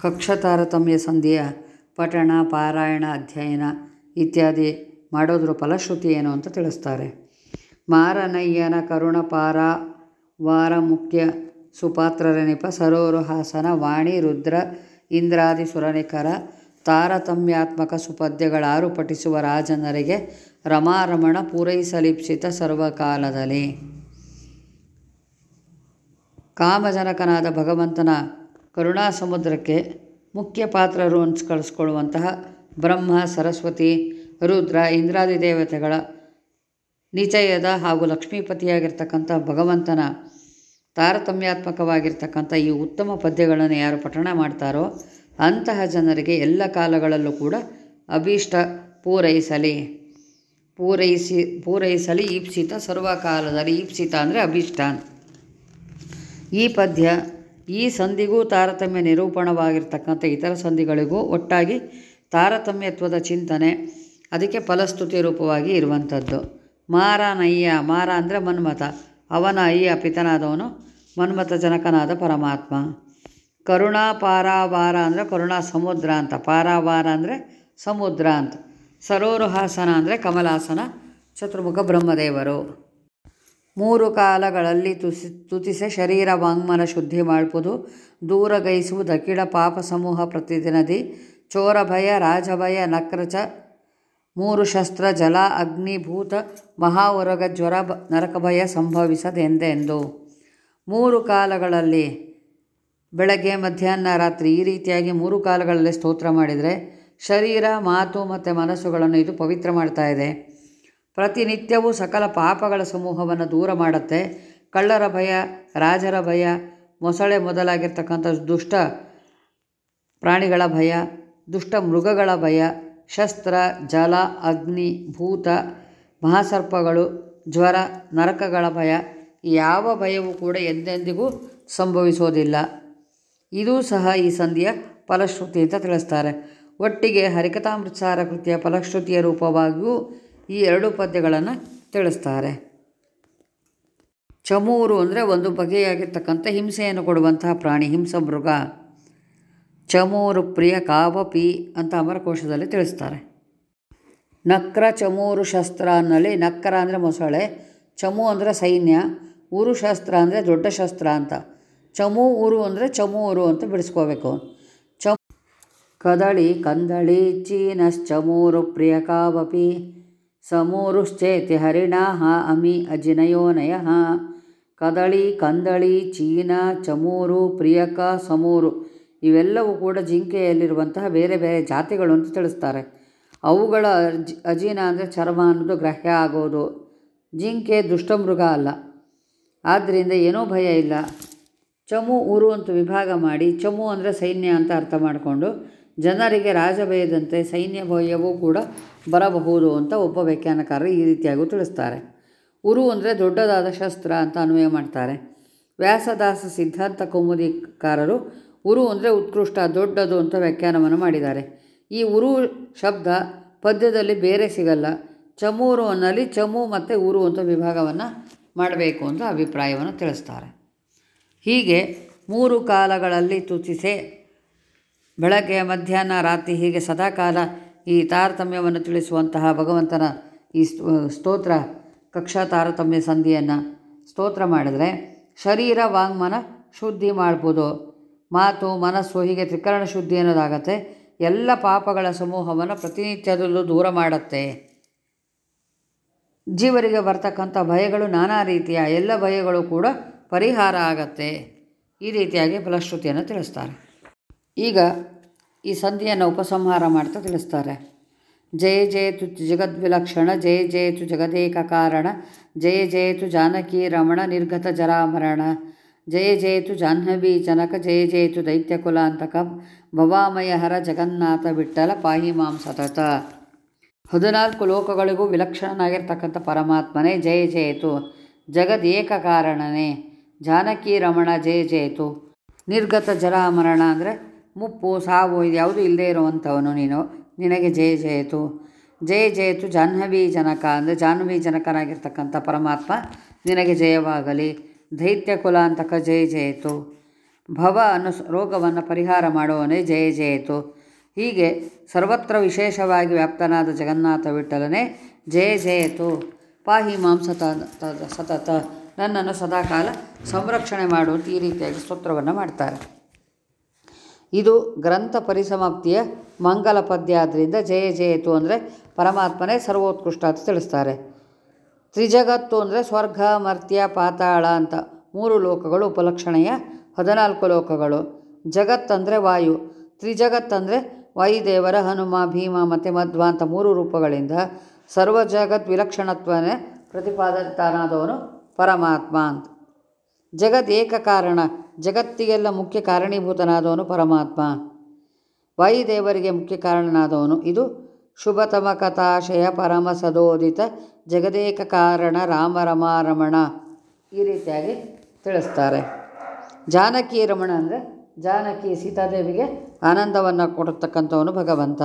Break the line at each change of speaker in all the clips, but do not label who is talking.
ಕಕ್ಷಾ ತಾರತಮ್ಯ ಸಂಧಿಯ ಪಠಣ, ಪಾರಾಯಣ, ಅಧ್ಯಯನ ಇತ್ಯಾದಿ ಮಾಡೋದ್ರ ಫಲಶ್ರುತಿ ಏನು ಅಂತ ತಿಳಿಸ್ತಾರೆ. ಮಾರನಯ್ಯನ ಕರುಣ ಪಾರಾವಾರ ಮುಖ್ಯ ಸುಪಾತ್ರರನಿಪ ಸರೋರುಹಾಸನ ವಾಣಿ, ರುದ್ರ ಇಂದ್ರಾದಿ ಸುರನಿಕರ ತಾರತಮ್ಯಾತ್ಮಕ ಸುಪದ್ಯಗಳಾರು ಪಠಿಸುವ ರಾಜನರಿಗೆ ರಮಾರಮಣ ಪೂರೈಸಲಿಪ್ಸಿತ ಸರ್ವಕಾಲದಲ್ಲಿ. ಕಾಮಜನಕನಾದ ಭಗವಂತನ ಕರುಣಾ ಸಮುದ್ರಕ್ಕೆ ಮುಖ್ಯ ಪಾತ್ರರು ಕಳಿಸ್ಕೊಳ್ಳುವಂತಹ ಬ್ರಹ್ಮ, ಸರಸ್ವತಿ, ರುದ್ರ, ಇಂದ್ರಾದಿ ದೇವತೆಗಳ ನಿಚಯದ ಹಾಗೂ ಲಕ್ಷ್ಮೀಪತಿಯಾಗಿರ್ತಕ್ಕಂಥ ಭಗವಂತನ ತಾರತಮ್ಯಾತ್ಮಕವಾಗಿರ್ತಕ್ಕಂಥ ಈ ಉತ್ತಮ ಪದ್ಯಗಳನ್ನು ಯಾರು ಪಠಣ ಮಾಡ್ತಾರೋ ಅಂತಹ ಜನರಿಗೆ ಎಲ್ಲ ಕಾಲಗಳಲ್ಲೂ ಕೂಡ ಅಭೀಷ್ಟ ಪೂರೈಸಲಿ. ಪೂರೈಸಿ, ಪೂರೈಸಲಿ ಈಪ್ಸಿತ ಸರ್ವಕಾಲದಲ್ಲಿ. ಈಪ್ಸಿತ ಅಂದರೆ ಅಭೀಷ್ಟ. ಈ ಪದ್ಯ ಈ ಸಂಧಿಗೂ ತಾರತಮ್ಯ ನಿರೂಪಣವಾಗಿರ್ತಕ್ಕಂಥ ಇತರ ಸಂಧಿಗಳಿಗೂ ಒಟ್ಟಾಗಿ ತಾರತಮ್ಯತ್ವದ ಚಿಂತನೆ, ಅದಕ್ಕೆ ಫಲಸ್ತುತಿ ರೂಪವಾಗಿ ಇರುವಂಥದ್ದು. ಮಾರ ನಯ್ಯ, ಮಾರ ಅಂದರೆ ಮನ್ಮಥ. ಅವನ ಅಯ್ಯ ಪಿತನಾದವನು ಮನ್ಮಥ ಜನಕನಾದ ಪರಮಾತ್ಮ. ಕರುಣಾ ಪಾರಾವಾರ ಅಂದರೆ ಕರುಣಾ ಸಮುದ್ರ ಅಂತ. ಪಾರಾವಾರ ಅಂದರೆ ಸಮುದ್ರ ಅಂತ. ಸರೋರುಹಾಸನ ಅಂದರೆ ಕಮಲಾಸನ. ಚತುರ್ಮುಖ ಬ್ರಹ್ಮದೇವರು. ಮೂರು ಕಾಲಗಳಲ್ಲಿ ತುಸಿ, ತುತಿಸೆ ಶರೀರ ವಾಂಗ್ಮನ ಶುದ್ಧಿ ಮಾಡ್ಪುದು ದೂರಗೈಸುವ ದಕಿಳ ಪಾಪ ಸಮೂಹ ಪ್ರತಿದಿನದಿ, ಚೋರ ಭಯ ರಾಜಭಯ ನಕ್ರಚ, ಮೂರು ಶಸ್ತ್ರ, ಜಲ, ಅಗ್ನಿ, ಭೂತ, ಮಹಾವರಗ, ಜ್ವರ, ಬ, ನರಕ ಭಯ ಸಂಭವಿಸದೆಂದೆಂದು. ಮೂರು ಕಾಲಗಳಲ್ಲಿ ಬೆಳಗ್ಗೆ, ಮಧ್ಯಾಹ್ನ, ರಾತ್ರಿ ಈ ರೀತಿಯಾಗಿ ಮೂರು ಕಾಲಗಳಲ್ಲಿ ಸ್ತೋತ್ರ ಮಾಡಿದರೆ ಶರೀರ, ಮಾತು ಮತ್ತು ಮನಸ್ಸುಗಳನ್ನು ಇದು ಪವಿತ್ರ ಮಾಡ್ತಾ ಇದೆ. ಪ್ರತಿನಿತ್ಯವೂ ಸಕಲ ಪಾಪಗಳ ಸಮೂಹವನ್ನು ದೂರ ಮಾಡುತ್ತೆ. ಕಳ್ಳರ ಭಯ, ರಾಜರ ಭಯ, ಮೊಸಳೆ ಮೊದಲಾಗಿರ್ತಕ್ಕಂಥ ದುಷ್ಟ ಪ್ರಾಣಿಗಳ ಭಯ, ದುಷ್ಟ ಮೃಗಗಳ ಭಯ, ಶಸ್ತ್ರ, ಜಲ, ಅಗ್ನಿ, ಭೂತ, ಮಹಾಸರ್ಪಗಳು, ಜ್ವರ, ನರಕಗಳ ಭಯ, ಯಾವ ಭಯವೂ ಕೂಡ ಎಂದೆಂದಿಗೂ ಸಂಭವಿಸೋದಿಲ್ಲ. ಇದೂ ಸಹ ಈ ಸಂಧಿಯ ಫಲಶ್ರುತಿ ಅಂತ ತಿಳಿಸ್ತಾರೆ. ಒಟ್ಟಿಗೆ ಹರಿಕಥಾಮೃತಸಾರ ಕೃತಿಯ ಫಲಶ್ರುತಿಯ ರೂಪವಾಗಿಯೂ ಈ ಎರಡು ಪದ್ಯಗಳನ್ನು ತಿಳಿಸ್ತಾರೆ. ಚಮೂರು ಅಂದರೆ ಒಂದು ಬಗೆಯಾಗಿರ್ತಕ್ಕಂಥ ಹಿಂಸೆಯನ್ನು ಕೊಡುವಂತಹ ಪ್ರಾಣಿ, ಹಿಂಸಮೃಗ. ಚಮೂರು ಪ್ರಿಯ ಕಾವಪಿ ಅಂತ ಅಮರಕೋಶದಲ್ಲಿ ತಿಳಿಸ್ತಾರೆ. ನಕ್ರ ಚಮೂರು ಶಸ್ತ್ರ ಅನ್ನಲ್ಲಿ ನಕ್ರ ಅಂದರೆ ಮೊಸಳೆ, ಚಮು ಅಂದರೆ ಸೈನ್ಯ, ಊರು ಶಸ್ತ್ರ ಅಂದರೆ ದೊಡ್ಡ ಶಸ್ತ್ರ ಅಂತ. ಚಮು ಊರು ಅಂದರೆ ಚಮೂರು ಅಂತ ಬಿಡಿಸ್ಕೋಬೇಕು. ಚಮ್ ಕದಳಿ ಕಂದಳಿ ಚೀನಶ್ಚಮೂರು ಪ್ರಿಯ ಕಾವಪಿ ಸಮೂರುಶ್ಚೇತಿ ಹರಿಣಾಹ ಅಮಿ ಅಜಿನಯೋನಯ ಕದಳಿ ಕಂದಳಿ ಚೀನ ಚಮೂರು ಪ್ರಿಯಕ ಸಮೂರು ಇವೆಲ್ಲವೂ ಕೂಡ ಜಿಂಕೆಯಲ್ಲಿರುವಂತಹ ಬೇರೆ ಬೇರೆ ಜಾತಿಗಳು ಅಂತ ತಿಳಿಸ್ತಾರೆ. ಅವುಗಳ ಅಜ್ ಅಜೀನ ಅಂದರೆ ಚರ್ಮ ಅನ್ನೋದು ಗ್ರಹ್ಯ ಆಗೋದು. ಜಿಂಕೆ ದುಷ್ಟಮೃಗ ಅಲ್ಲ. ಆದ್ದರಿಂದ ಏನೂ ಭಯ ಇಲ್ಲ. ಚಮು ಊರು ಅಂತ ವಿಭಾಗ ಮಾಡಿ, ಚಮು ಅಂದರೆ ಸೈನ್ಯ ಅಂತ ಅರ್ಥ ಮಾಡಿಕೊಂಡು ಜನರಿಗೆ ರಾಜಭಯದಂತೆ ಸೈನ್ಯ ಭಯವೂ ಕೂಡ ಬರಬಹುದು ಅಂತ ಒಬ್ಬ ವ್ಯಾಖ್ಯಾನಕಾರರು ಈ ರೀತಿಯಾಗೂ ತಿಳಿಸ್ತಾರೆ. ಉರು ಅಂದರೆ ದೊಡ್ಡದಾದ ಶಸ್ತ್ರ ಅಂತ ಅನ್ವಯ ಮಾಡ್ತಾರೆ. ವ್ಯಾಸದಾಸ ಸಿದ್ಧಾಂತ ಕೌಮುದಿಕಾರರು ಉರು ಅಂದರೆ ಉತ್ಕೃಷ್ಟ, ದೊಡ್ಡದು ಅಂತ ವ್ಯಾಖ್ಯಾನವನ್ನು ಮಾಡಿದ್ದಾರೆ. ಈ ಉರು ಶಬ್ದ ಪದ್ಯದಲ್ಲಿ ಬೇರೆ ಸಿಗಲ್ಲ. ಚಮೂರು ಅನ್ನಲ್ಲಿ ಚಮು ಮತ್ತು ಉರು ಅಂತ ವಿಭಾಗವನ್ನು ಮಾಡಬೇಕು ಅಂತ ಅಭಿಪ್ರಾಯವನ್ನು ತಿಳಿಸ್ತಾರೆ. ಹೀಗೆ ಮೂರು ಕಾಲಗಳಲ್ಲಿ ತುತಿಸೆ ಬೆಳಗ್ಗೆ, ಮಧ್ಯಾಹ್ನ, ರಾತ್ರಿ ಹೀಗೆ ಸದಾಕಾಲ ಈ ತಾರತಮ್ಯವನ್ನು ತಿಳಿಸುವಂತಹ ಭಗವಂತನ ಈ ಸ್ತೋತ್ರ, ಕಕ್ಷಾ ತಾರತಮ್ಯ ಸಂಧಿಯನ್ನು ಸ್ತೋತ್ರ ಮಾಡಿದರೆ ಶರೀರ ವಾಂಗ್ಮನ ಶುದ್ಧಿ ಮಾಡ್ಬೋದು. ಮಾತು, ಮನಸ್ಸು ಹೀಗೆ ತ್ರಿಕರಣ ಶುದ್ಧಿ ಅನ್ನೋದಾಗತ್ತೆ. ಎಲ್ಲ ಪಾಪಗಳ ಸಮೂಹವನ್ನು ಪ್ರತಿನಿತ್ಯದಲ್ಲೂ ದೂರ ಮಾಡುತ್ತೆ. ಜೀವರಿಗೆ ಬರ್ತಕ್ಕಂಥ ಭಯಗಳು ನಾನಾ ರೀತಿಯ ಎಲ್ಲ ಭಯಗಳು ಕೂಡ ಪರಿಹಾರ ಆಗತ್ತೆ. ಈ ರೀತಿಯಾಗಿ ಫಲಶ್ರುತಿಯನ್ನು ತಿಳಿಸ್ತಾರೆ. ಈಗ ಈ ಸಂಧಿಯನ್ನು ಉಪಸಂಹಾರ ಮಾಡ್ತಾ ತಿಳಿಸ್ತಾರೆ. ಜಯ ಜಯತು ಜಗದ್ವಿಲಕ್ಷಣ, ಜಯ ಜಯತು ಜಗದೇಕ ಕಾರಣ, ಜಯ ಜಯತು ಜಾನಕಿ ರಮಣ ನಿರ್ಗತ ಜರಾಮರಣ, ಜಯ ಜಯತು ಜಾಹ್ನವಿ ಜನಕ, ಜಯ ಜಯತು ದೈತ್ಯಕುಲಾಂತಕ ಭವಾಮಯ ಹರ ಜಗನ್ನಾಥ ವಿಠಲ ಪಾಹಿ ಮಾಂ ಸತತ. ಹದಿನಾಲ್ಕು ಲೋಕಗಳಿಗೂ ವಿಲಕ್ಷಣನಾಗಿರ್ತಕ್ಕಂಥ ಪರಮಾತ್ಮನೇ ಜಯ ಜಯತು ಜಗದೇಕ ಕಾರಣನೇ. ಜಾನಕಿ ರಮಣ ಜಯ ಜಯತು ನಿರ್ಗತ ಜರಾಮರಣ ಅಂದರೆ ಮುಪ್ಪು, ಸಾವು ಇದು ಯಾವುದೂ ಇಲ್ಲದೇ ಇರುವಂಥವನು ನೀನು. ನಿನಗೆ ಜಯ ಜಯತು. ಜಯ ಜಯತು ಜಾಹ್ನವಿ ಜನಕ ಅಂದರೆ ಜಾಹ್ನವಿ ಜನಕನಾಗಿರ್ತಕ್ಕಂಥ ಪರಮಾತ್ಮ ನಿನಗೆ ಜಯವಾಗಲಿ. ದೈತ್ಯ ಕುಲಾಂತಕ ಜಯ ಜಯತು. ಭವ ಅನ್ನೋ ರೋಗವನ್ನು ಪರಿಹಾರ ಮಾಡುವವನೇ ಜಯ ಜಯತು. ಹೀಗೆ ಸರ್ವತ್ರ ವಿಶೇಷವಾಗಿ ವ್ಯಾಪ್ತನಾದ ಜಗನ್ನಾಥ ವಿಠಲನೇ ಜಯ ಜಯತು. ಪಾಹಿ ಮಾಂ ಸತ ತ- ಸತತ ನನ್ನನ್ನು ಸದಾಕಾಲ ಸಂರಕ್ಷಣೆ ಮಾಡುವಂತ ಈ ರೀತಿಯಾಗಿ ಸ್ತೋತ್ರವನ್ನು ಮಾಡ್ತಾರೆ. ಇದು ಗ್ರಂಥ ಪರಿಸಮಾಪ್ತಿಯ ಮಂಗಲ ಪದ್ಯ ಆದ್ದರಿಂದ ಜಯ ಜಯತು ಅಂದರೆ ಪರಮಾತ್ಮನೇ ಸರ್ವೋತ್ಕೃಷ್ಟ ಅಂತ ತಿಳಿಸ್ತಾರೆ. ತ್ರಿಜಗತ್ತು ಅಂದರೆ ಸ್ವರ್ಗ, ಮರ್ತ್ಯ, ಪಾತಾಳ ಅಂತ ಮೂರು ಲೋಕಗಳು, ಉಪಲಕ್ಷಣೆಯ ಹದಿನಾಲ್ಕು ಲೋಕಗಳು. ಜಗತ್ತಂದರೆ ವಾಯು. ತ್ರಿಜಗತ್ತಂದರೆ ವಾಯುದೇವರ, ಹನುಮ, ಭೀಮ ಮತ್ತು ಮಧ್ವ ಅಂತ ಮೂರು ರೂಪಗಳಿಂದ ಸರ್ವ ಜಗತ್ ವಿಲಕ್ಷಣತ್ವನೇ ಪರಮಾತ್ಮ ಅಂತ. ಜಗತ್ ಏಕ ಕಾರಣ, ಜಗತ್ತಿಗೆಲ್ಲ ಮುಖ್ಯ ಕಾರಣೀಭೂತನಾದವನು ಪರಮಾತ್ಮ. ವಾಯುದೇವರಿಗೆ ಮುಖ್ಯ ಕಾರಣನಾದವನು ಇದು ಶುಭತಮ ಕಥಾಶಯ ಪರಮ ಸದೋದಿತ ಜಗದೇಕ ಕಾರಣ ರಾಮ ರಮಾರಮಣ ಈ ರೀತಿಯಾಗಿ ತಿಳಿಸ್ತಾರೆ. ಜಾನಕಿ ರಮಣ ಅಂದರೆ ಜಾನಕಿ ಸೀತಾದೇವಿಗೆ ಆನಂದವನ್ನು ಕೊಡತಕ್ಕಂಥವನು ಭಗವಂತ,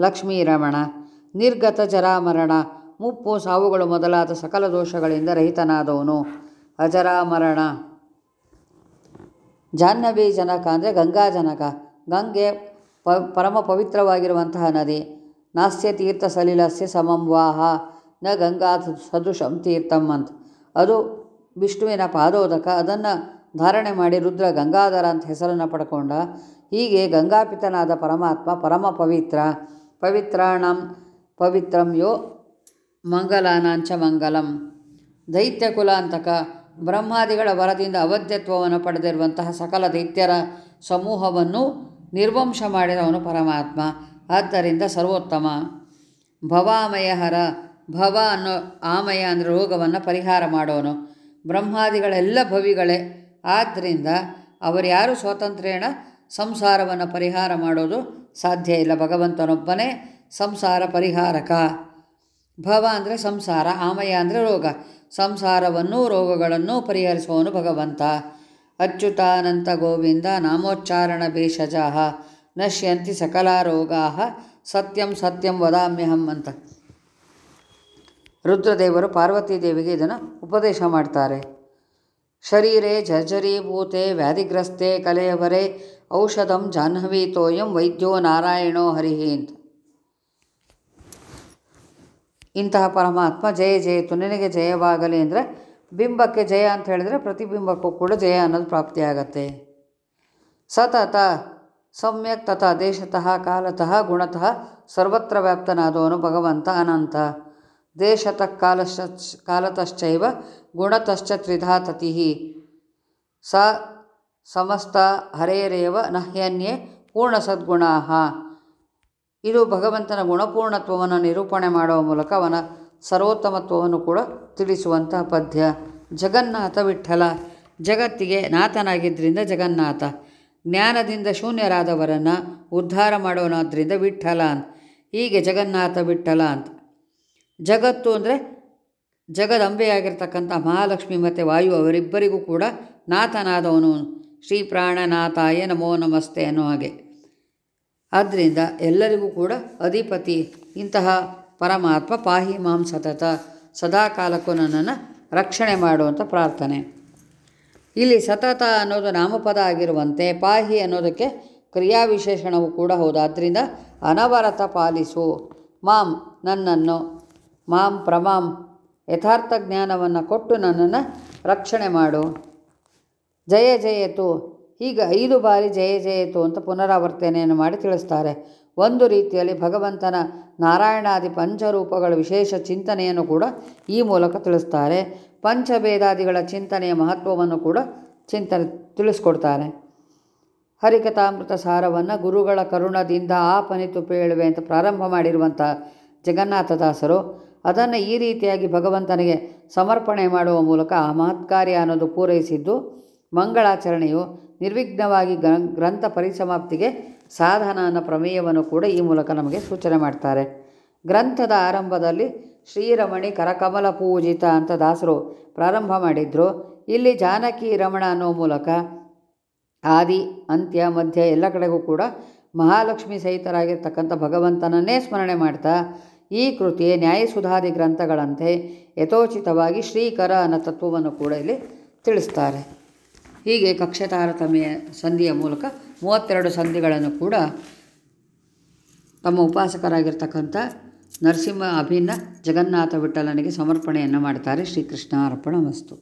ಲಕ್ಷ್ಮೀ ರಮಣ, ನಿರ್ಗತ ಜರಾಮರಣ, ಮುಪ್ಪು ಸಾವುಗಳು ಮೊದಲಾದ ಸಕಲ ದೋಷಗಳಿಂದ ರಹಿತನಾದವನು ಅಜರಾಮರಣ. ಜಾಹ್ನವಿ ಜನಕ ಅಂದರೆ ಗಂಗಾ ಜನಕ. ಗಂಗೆ ಪರಮ ಪವಿತ್ರವಾಗಿರುವಂತಹ ನದಿ. ನಾಸ್ಯ ತೀರ್ಥ ಸಲಿಲಸ್ಯ ಸಮಂ ವಾಹ. ನ ಗಂಗಾ ಸದೃಶಂ ತೀರ್ಥಂ ಅಂತ. ಅದು ವಿಷ್ಣುವಿನ ಪಾದೋದಕ. ಅದನ್ನು ಧಾರಣೆ ಮಾಡಿ ರುದ್ರ ಗಂಗಾಧರ ಅಂತ ಹೆಸರನ್ನು ಪಡ್ಕೊಂಡ. ಹೀಗೆ ಗಂಗಾಪಿತನಾದ ಪರಮಾತ್ಮ ಪರಮ ಪವಿತ್ರ. ಪವಿತ್ರಾಣಂ ಪವಿತ್ರಂ ಯೋ ಮಂಗಲಾನಾಂಚ ಮಂಗಲಂ. ದೈತ್ಯ ಕುಲಾಂತಕ ಬ್ರಹ್ಮಾದಿಗಳ ವರದಿಂದ ಅವಧ್ಯತ್ವವನ್ನು ಪಡೆದಿರುವಂತಹ ಸಕಲ ದೈತ್ಯರ ಸಮೂಹವನ್ನು ನಿರ್ವಂಶ ಮಾಡಿದವನು ಪರಮಾತ್ಮ. ಆದ್ದರಿಂದ ಸರ್ವೋತ್ತಮ. ಭವಾಮಯ ಹರ ಭವ ಅನ್ನೋ ಆಮಯ ಅಂದರೆ ರೋಗವನ್ನು ಪರಿಹಾರ ಮಾಡೋನು. ಬ್ರಹ್ಮಾದಿಗಳೆಲ್ಲ ಭವಿಗಳೇ. ಆದ್ದರಿಂದ ಅವರ್ಯಾರು ಸ್ವಾತಂತ್ರ್ಯೇಣ ಸಂಸಾರವನ್ನು ಪರಿಹಾರ ಮಾಡೋದು ಸಾಧ್ಯ ಇಲ್ಲ. ಭಗವಂತನೊಬ್ಬನೇ ಸಂಸಾರ ಪರಿಹಾರಕ. ಭವ ಅಂದರೆ ಸಂಸಾರ, ಆಮಯ ಅಂದರೆ ರೋಗ. ಸಂಸಾರವನ್ನು ರೋಗಗಳನ್ನು ಪರಿಹರಿಸುವನು ಭಗವಂತ. ಅಚ್ಯುತಾನಂತ ಗೋವಿಂದ ನಾಮೋಚ್ಚಾರಣ ಭೇಷಜಾ ನಶ್ಯಂತಿ ಸಕಲ ರೋಗಾ ಸತ್ಯಂ ಸತ್ಯಂ ವದಾಮ್ಯಹಂ ಅಂತ. ರುದ್ರದೇವರು ಪಾರ್ವತೀದೇವಿಗೆ ಇದನ್ನು ಉಪದೇಶ ಮಾಡ್ತಾರೆ. ಶರೀರೆ ಜರ್ಜರೀಭೂತೆ ವ್ಯಾಧಿಗ್ರಸ್ತೆ ಕಲೆಯವರೆ ಔಷಧಂ ಜಾಹ್ನವೀ ತೋಯಂ ವೈದ್ಯೋ ನಾರಾಯಣೋ ಹರಿಹಿ ಅಂತ. ಇಂತಹ ಪರಮಾತ್ಮ ಜಯ ಜಯತು ನಿನಗೆ ಜಯವಾಗಲಿ ಅಂದರೆ ಬಿಂಬಕ್ಕೆ ಜಯ ಅಂತ ಹೇಳಿದರೆ ಪ್ರತಿಬಿಂಬಕ್ಕೂ ಕೂಡ ಜಯ ಅನ್ನೋದು ಪ್ರಾಪ್ತಿಯಾಗತ್ತೆ. ಸತತ ಸಮ್ಯಕ್ ತಥಾ ದೇಶತಃ ಕಾಲತಃ ಗುಣತಃ ಸರ್ವತ್ರ ವ್ಯಾಪ್ತನಾದವನು ಭಗವಂತ ಅನಂತ. ದೇಶತಃ ಕಾಲಶ್ಚ, ಕಾಲತಶ್ಚೈವ ಗುಣತಶ್ಚ ತ್ರಿಧಾ ತತಿ ಸ ಸಮಸ್ತ ಹರೇರೇವ ನಹ್ಯನ್ಯೇ ಪೂರ್ಣ ಸದ್ಗುಣಾ. ಇದು ಭಗವಂತನ ಗುಣಪೂರ್ಣತ್ವವನ್ನು ನಿರೂಪಣೆ ಮಾಡುವ ಮೂಲಕ ಅವನ ಸರ್ವೋತ್ತಮತ್ವವನ್ನು ಕೂಡ ತಿಳಿಸುವಂತಹ ಪದ್ಯ. ಜಗನ್ನಾಥ ವಿಠಲ. ಜಗತ್ತಿಗೆ ನಾಥನಾಗಿದ್ದರಿಂದ ಜಗನ್ನಾಥ. ಜ್ಞಾನದಿಂದ ಶೂನ್ಯರಾದವರನ್ನು ಉದ್ಧಾರ ಮಾಡೋನಾದ್ರಿಂದ ವಿಠಲ ಅಂತ. ಹೀಗೆ ಜಗನ್ನಾಥ ವಿಠಲ ಅಂತ. ಜಗತ್ತು ಅಂದರೆ ಜಗದಂಬೆಯಾಗಿರ್ತಕ್ಕಂಥ ಮಹಾಲಕ್ಷ್ಮಿ ಮತ್ತು ವಾಯು ಅವರಿಬ್ಬರಿಗೂ ಕೂಡ ನಾಥನಾದವನು. ಶ್ರೀ ಪ್ರಾಣನಾಥಾಯ ನಮೋ ನಮಸ್ತೆ ಅನ್ನೋ ಹಾಗೆ. ಆದ್ದರಿಂದ ಎಲ್ಲರಿಗೂ ಕೂಡ ಅಧಿಪತಿ ಇಂತಹ ಪರಮಾತ್ಮ ಪಾಹಿ ಮಾಂ ಸತತ ಸದಾಕಾಲಕ್ಕೂ ನನ್ನನ್ನು ರಕ್ಷಣೆ ಮಾಡುವಂಥ ಪ್ರಾರ್ಥನೆ. ಇಲ್ಲಿ ಸತತ ಅನ್ನೋದು ನಾಮಪದ ಆಗಿರುವಂತೆ ಪಾಹಿ ಅನ್ನೋದಕ್ಕೆ ಕ್ರಿಯಾವಿಶೇಷಣವು ಕೂಡ ಹೌದು. ಆದ್ದರಿಂದ ಅನವರತ ಪಾಲಿಸು. ಮಾಂ ನನ್ನನ್ನು, ಮಾಂ ಪ್ರಮಾಂ ಯಥಾರ್ಥ ಜ್ಞಾನವನ್ನು ಕೊಟ್ಟು ನನ್ನನ್ನು ರಕ್ಷಣೆ ಮಾಡು. ಜಯ ಜಯತು. ಹೀಗೆ ಐದು ಬಾರಿ ಜಯ ಜಯತು ಅಂತ ಪುನರಾವರ್ತನೆಯನ್ನು ಮಾಡಿ ತಿಳಿಸ್ತಾರೆ. ಒಂದು ರೀತಿಯಲ್ಲಿ ಭಗವಂತನ ನಾರಾಯಣಾದಿ ಪಂಚರೂಪಗಳ ವಿಶೇಷ ಚಿಂತನೆಯನ್ನು ಕೂಡ ಈ ಮೂಲಕ ತಿಳಿಸ್ತಾರೆ. ಪಂಚಭೇದಾದಿಗಳ ಚಿಂತನೆಯ ಮಹತ್ವವನ್ನು ಕೂಡ ಚಿಂತನೆ ತಿಳಿಸ್ಕೊಡ್ತಾರೆ. ಹರಿಕಥಾಮೃತ ಸಾರವನ್ನು ಗುರುಗಳ ಕರುಣದಿಂದ ಆಪನಿತು ಪೇಳುವೆ ಅಂತ ಪ್ರಾರಂಭ ಮಾಡಿರುವಂಥ ಜಗನ್ನಾಥದಾಸರು ಅದನ್ನು ಈ ರೀತಿಯಾಗಿ ಭಗವಂತನಿಗೆ ಸಮರ್ಪಣೆ ಮಾಡುವ ಮೂಲಕ ಆ ಮಹತ್ಕಾರ್ಯ ಅನ್ನೋದು ಪೂರೈಸಿದ್ದು ಮಂಗಳಾಚರಣೆಯು ನಿರ್ವಿಘ್ನವಾಗಿ ಗ್ರ- ಗ್ರಂಥ ಪರಿಸಮಾಪ್ತಿಗೆ ಸಾಧನ ಅನ್ನೋ ಪ್ರಮೇಯವನ್ನು ಕೂಡ ಈ ಮೂಲಕ ನಮಗೆ ಸೂಚನೆ ಮಾಡ್ತಾರೆ. ಗ್ರಂಥದ ಆರಂಭದಲ್ಲಿ ಶ್ರೀರಮಣಿ ಕರಕಮಲ ಪೂಜಿತ ಅಂತ ದಾಸರು ಪ್ರಾರಂಭ ಮಾಡಿದ್ರು. ಇಲ್ಲಿ ಜಾನಕಿ ರಮಣ ಅನ್ನೋ ಮೂಲಕ ಆದಿ, ಅಂತ್ಯ, ಮಧ್ಯ ಎಲ್ಲ ಕಡೆಗೂ ಕೂಡ ಮಹಾಲಕ್ಷ್ಮಿ ಸಹಿತರಾಗಿರ್ತಕ್ಕಂಥ ಭಗವಂತನನ್ನೇ ಸ್ಮರಣೆ ಮಾಡ್ತಾ ಈ ಕೃತಿ ನ್ಯಾಯಸುಧಾದಿ ಗ್ರಂಥಗಳಂತೆ ಯಥೋಚಿತವಾಗಿ ಶ್ರೀಕರ ಅನ್ನೋ ತತ್ವವನ್ನು ಕೂಡ ಇಲ್ಲಿ ತಿಳಿಸ್ತಾರೆ. ಹೀಗೆ ಕಕ್ಷ ತಾರತಮ್ಯ ಸಂಧಿಯ ಮೂಲಕ ಮೂವತ್ತೆರಡು ಸಂಧಿಗಳನ್ನು ಕೂಡ ತಮ್ಮ ಉಪಾಸಕರಾಗಿರ್ತಕ್ಕಂಥ ನರಸಿಂಹ ಅಭಿನ್ನ ಜಗನ್ನಾಥ ವಿಠಲನಿಗೆ ಸಮರ್ಪಣೆಯನ್ನು ಮಾಡ್ತಾರೆ ಶ್ರೀಕೃಷ್ಣ ಅರ್ಪಣ ವಸ್ತು